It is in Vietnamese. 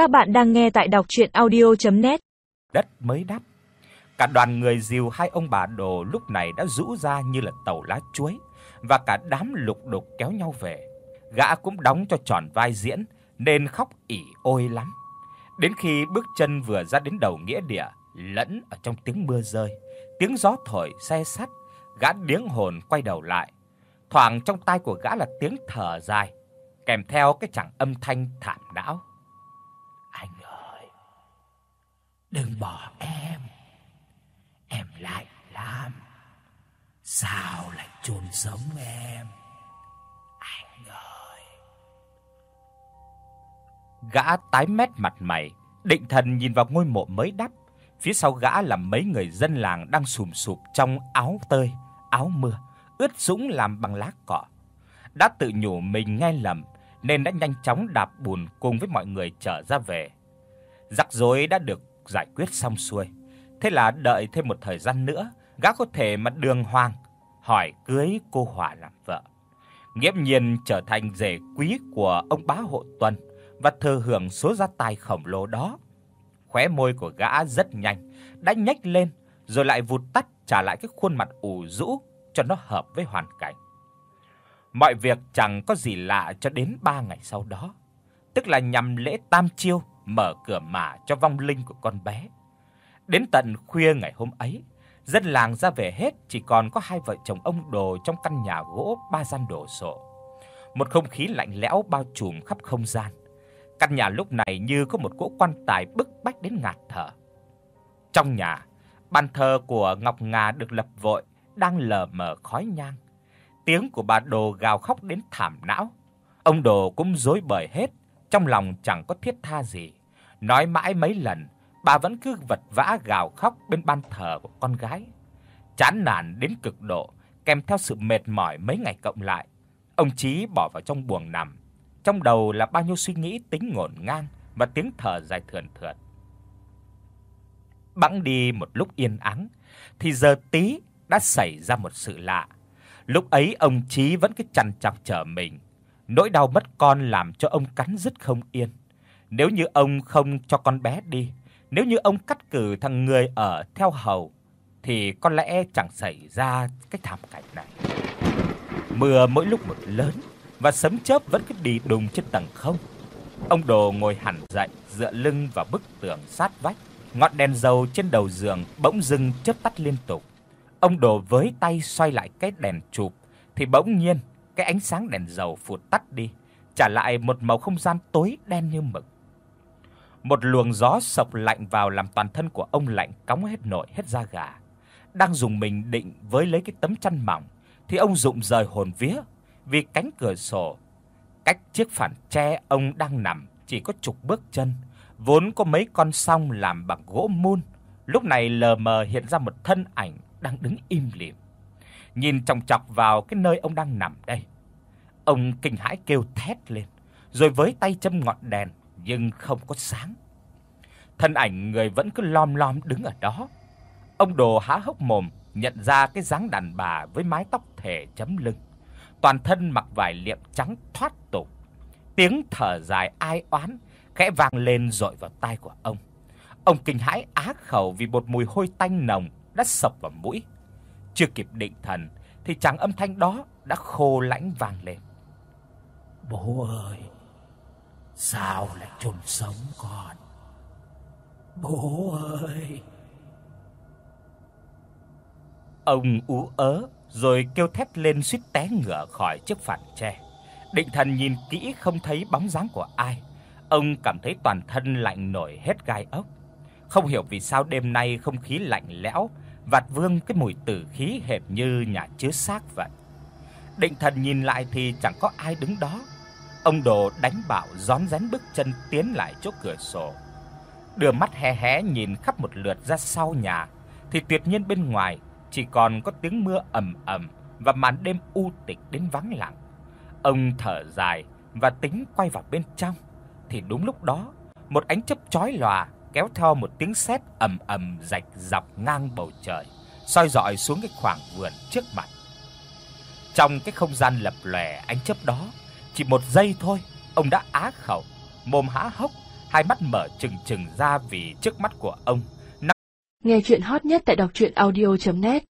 Các bạn đang nghe tại đọc audio net Đất mới đắp. Cả đoàn người dìu hai ông bà đồ lúc này đã rũ ra như là tàu lá chuối và cả đám lục đục kéo nhau về. Gã cũng đóng cho tròn vai diễn nên khóc ỉ ôi lắm. Đến khi bước chân vừa ra đến đầu nghĩa địa, lẫn ở trong tiếng mưa rơi, tiếng gió thổi xe sắt, gã điếng hồn quay đầu lại. Thoảng trong tai của gã là tiếng thở dài, kèm theo cái chẳng âm thanh thảm não. Anh ơi, đừng bỏ em. Em lạnh lắm. Sao lại chôn sống em? Anh ơi. Gã tái mét mặt mày, định thần nhìn vào ngôi mộ mới đắp, phía sau gã là mấy người dân làng đang sùm sụp trong áo tơi, áo mưa, ướt sũng làm bằng lá cỏ. Đã tự nhủ mình nghe lầm nên đã nhanh chóng đạp bùn cùng với mọi người trở ra về. Rắc rối đã được giải quyết xong xuôi. Thế là đợi thêm một thời gian nữa, gã có thể mà đường hoàng hỏi cưới cô Hỏa làm vợ. Nghiễm nhiên trở thành rể quý của ông bá hộ Tuần và thừa hưởng số gia tài khổng lồ đó. Khóe môi của gã rất nhanh đã nhếch lên rồi lại vụt tắt trả lại cái khuôn mặt ủ rũ cho nó hợp với hoàn cảnh. Mọi việc chẳng có gì lạ cho đến 3 ngày sau đó, tức là nhằm lễ tam chiêu mở cửa mả cho vong linh của con bé. Đến tận khuya ngày hôm ấy, dân làng ra về hết, chỉ còn có hai vợ chồng ông Đồ trong căn nhà gỗ ba gian đổ sộ. Một không khí lạnh lẽo bao trùm khắp không gian. Căn nhà lúc này như có một cỗ quan tài bức bách đến ngạt thở. Trong nhà, bàn thờ của Ngọc Ngà được lập vội, đang lờ mờ khói nhang. Tiếng của bà Đồ gào khóc đến thảm não. Ông Đồ cũng rối bời hết, trong lòng chẳng có thiết tha gì. Nói mãi mấy lần, bà vẫn cứ vật vã gào khóc bên ban thờ của con gái. Chán nản đến cực độ, kèm theo sự mệt mỏi mấy ngày cộng lại, ông Chí bỏ vào trong buồng nằm. Trong đầu là bao nhiêu suy nghĩ tính ngổn ngang và tiếng thở dài thườn thượt. Bẵng đi một lúc yên ắng, thì giờ tí đã xảy ra một sự lạ. Lúc ấy ông Chí vẫn cứ chằn chọc chờ mình. Nỗi đau mất con làm cho ông cắn rứt không yên. Nếu như ông không cho con bé đi, nếu như ông cắt cử thằng người ở theo hầu thì có lẽ chẳng xảy ra cái thảm cảnh này. Mưa mỗi lúc một lớn và sấm chớp vẫn cứ đi đùng trên tầng không. Ông Đồ ngồi hẳn dậy, dựa lưng vào bức tường sát vách. Ngọn đèn dầu trên đầu giường bỗng dưng chớp tắt liên tục. Ông Đồ với tay xoay lại cái đèn chụp thì bỗng nhiên cái ánh sáng đèn dầu phụt tắt đi, trả lại một màu không gian tối đen như mực. Một luồng gió sộc lạnh vào làm toàn thân của ông lạnh cóng hết nội hết da gà. Đang dùng mình định với lấy cái tấm chăn mỏng thì ông rụng rời hồn vía vì cánh cửa sổ cách chiếc phản tre ông đang nằm chỉ có chục bước chân, vốn có mấy con song làm bằng gỗ mun, lúc này lờ mờ hiện ra một thân ảnh đang đứng im lìm. Nhìn chòng chọc vào cái nơi ông đang nằm đây. Ông kinh hãi kêu thét lên, rồi với tay châm ngọn đèn nhưng không có sáng. Thân ảnh người vẫn cứ lom lom đứng ở đó. Ông Đồ há hốc mồm nhận ra cái dáng đàn bà với mái tóc thể chấm lưng, toàn thân mặc vải liệm trắng thoát tục. Tiếng thở dài ai oán khẽ vang lên dội vào tai của ông. Ông kinh hãi á khẩu vì một mùi hôi tanh nồng đã sộc vào mũi. Chưa kịp định thần thì tràng âm thanh đó đã khô lãnh vang lên. Bố ơi, sao lại chôn sống con? Bố ơi! Ông ú ớ rồi kêu thét lên suýt té ngửa khỏi chiếc phản tre. Định thần nhìn kỹ không thấy bóng dáng của ai. Ông cảm thấy toàn thân lạnh nổi hết gai ốc. Không hiểu vì sao đêm nay không khí lạnh lẽo, vạt vương cái mùi tử khí hệt như nhà chứa xác vậy. Định thần nhìn lại thì chẳng có ai đứng đó. Ông Đồ đánh bảo rón rén bước chân tiến lại chỗ cửa sổ. Đưa mắt hé hé nhìn khắp một lượt ra sau nhà thì tuyệt nhiên bên ngoài chỉ còn có tiếng mưa ầm ầm và màn đêm u tịch đến vắng lặng. Ông thở dài và tính quay vào bên trong thì đúng lúc đó, một ánh chớp chói lòa kéo theo một tiếng sét ầm ầm rạch dọc ngang bầu trời, soi rọi xuống cái khoảng vườn trước mặt. Trong cái không gian lập lòe ánh chớp đó, chỉ một giây thôi, ông đã á khẩu, mồm há hốc, hai mắt mở trừng trừng ra vì trước mắt của ông Nghe truyện hot nhất tại doctruyenaudio.net